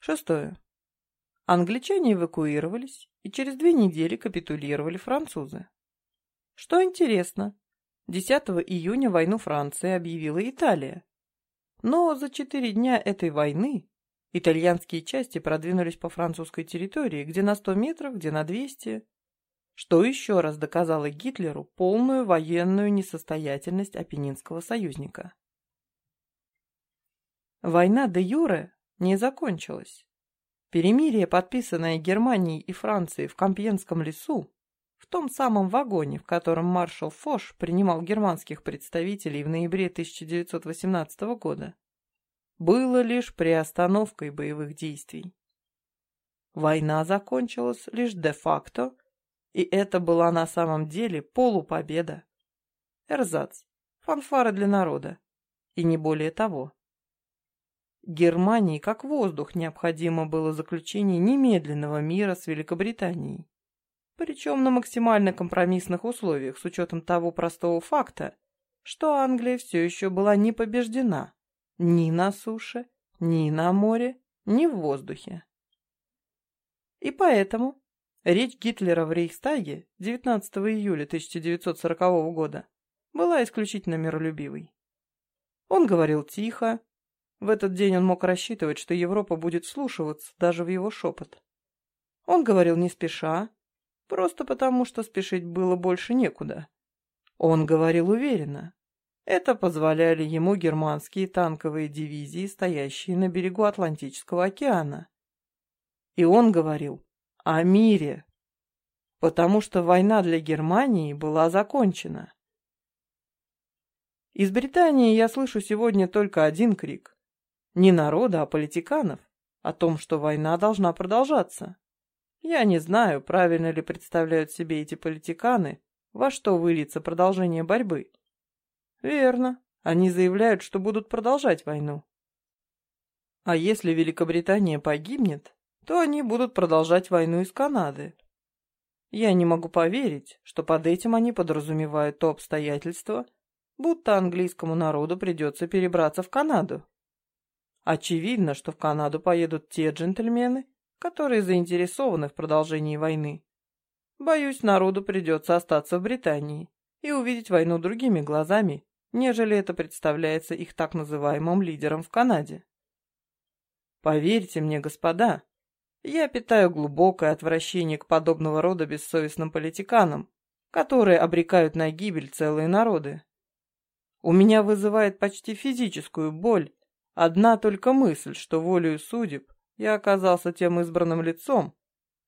Шестое. Англичане эвакуировались, и через две недели капитулировали французы. Что интересно, 10 июня войну Франции объявила Италия. Но за четыре дня этой войны итальянские части продвинулись по французской территории, где на 100 метров, где на 200, что еще раз доказало Гитлеру полную военную несостоятельность Апеннинского союзника. Война де Юре не закончилась. Перемирие, подписанное Германией и Францией в Компьенском лесу, в том самом вагоне, в котором маршал Фош принимал германских представителей в ноябре 1918 года, было лишь приостановкой боевых действий. Война закончилась лишь де-факто, и это была на самом деле полупобеда. Эрзац, фанфара для народа, и не более того. Германии как воздух необходимо было заключение немедленного мира с Великобританией. Причем на максимально компромиссных условиях, с учетом того простого факта, что Англия все еще была не побеждена ни на суше, ни на море, ни в воздухе. И поэтому речь Гитлера в Рейхстаге 19 июля 1940 года была исключительно миролюбивой. Он говорил тихо, в этот день он мог рассчитывать, что Европа будет слушаться даже в его шепот. Он говорил не спеша, просто потому, что спешить было больше некуда. Он говорил уверенно. Это позволяли ему германские танковые дивизии, стоящие на берегу Атлантического океана. И он говорил о мире, потому что война для Германии была закончена. Из Британии я слышу сегодня только один крик. Не народа, а политиканов. О том, что война должна продолжаться. Я не знаю, правильно ли представляют себе эти политиканы, во что выльется продолжение борьбы. Верно, они заявляют, что будут продолжать войну. А если Великобритания погибнет, то они будут продолжать войну из Канады. Я не могу поверить, что под этим они подразумевают то обстоятельство, будто английскому народу придется перебраться в Канаду. Очевидно, что в Канаду поедут те джентльмены, которые заинтересованы в продолжении войны. Боюсь, народу придется остаться в Британии и увидеть войну другими глазами, нежели это представляется их так называемым лидером в Канаде. Поверьте мне, господа, я питаю глубокое отвращение к подобного рода бессовестным политиканам, которые обрекают на гибель целые народы. У меня вызывает почти физическую боль Одна только мысль, что волею судеб я оказался тем избранным лицом,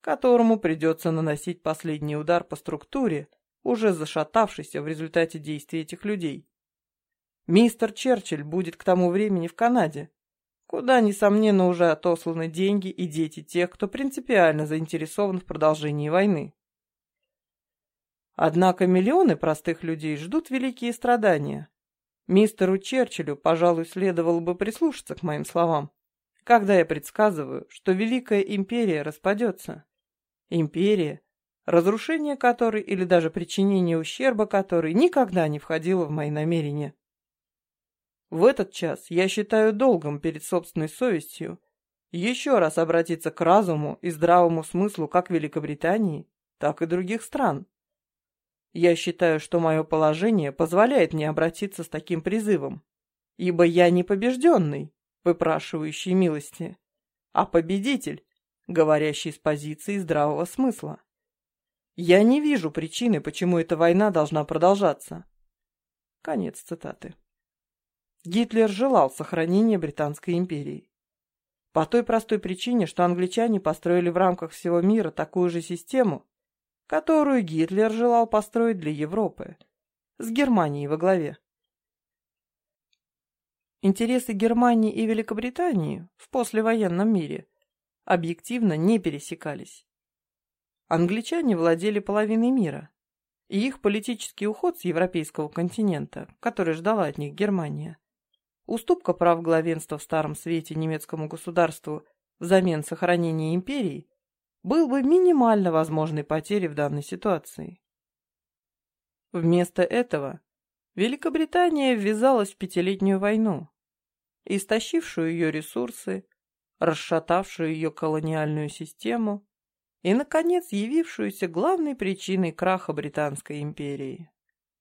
которому придется наносить последний удар по структуре, уже зашатавшейся в результате действий этих людей. Мистер Черчилль будет к тому времени в Канаде, куда, несомненно, уже отосланы деньги и дети тех, кто принципиально заинтересован в продолжении войны. Однако миллионы простых людей ждут великие страдания, Мистеру Черчиллю, пожалуй, следовало бы прислушаться к моим словам, когда я предсказываю, что Великая Империя распадется. Империя, разрушение которой или даже причинение ущерба которой никогда не входило в мои намерения. В этот час я считаю долгом перед собственной совестью еще раз обратиться к разуму и здравому смыслу как Великобритании, так и других стран. Я считаю, что мое положение позволяет мне обратиться с таким призывом, ибо я не побежденный, выпрашивающий милости, а победитель, говорящий с позиции здравого смысла. Я не вижу причины, почему эта война должна продолжаться. Конец цитаты. Гитлер желал сохранения Британской империи. По той простой причине, что англичане построили в рамках всего мира такую же систему, которую Гитлер желал построить для Европы, с Германией во главе. Интересы Германии и Великобритании в послевоенном мире объективно не пересекались. Англичане владели половиной мира, и их политический уход с европейского континента, который ждала от них Германия, уступка прав главенства в Старом Свете немецкому государству взамен сохранения империи, был бы минимально возможной потерей в данной ситуации. Вместо этого Великобритания ввязалась в пятилетнюю войну, истощившую ее ресурсы, расшатавшую ее колониальную систему и, наконец, явившуюся главной причиной краха Британской империи.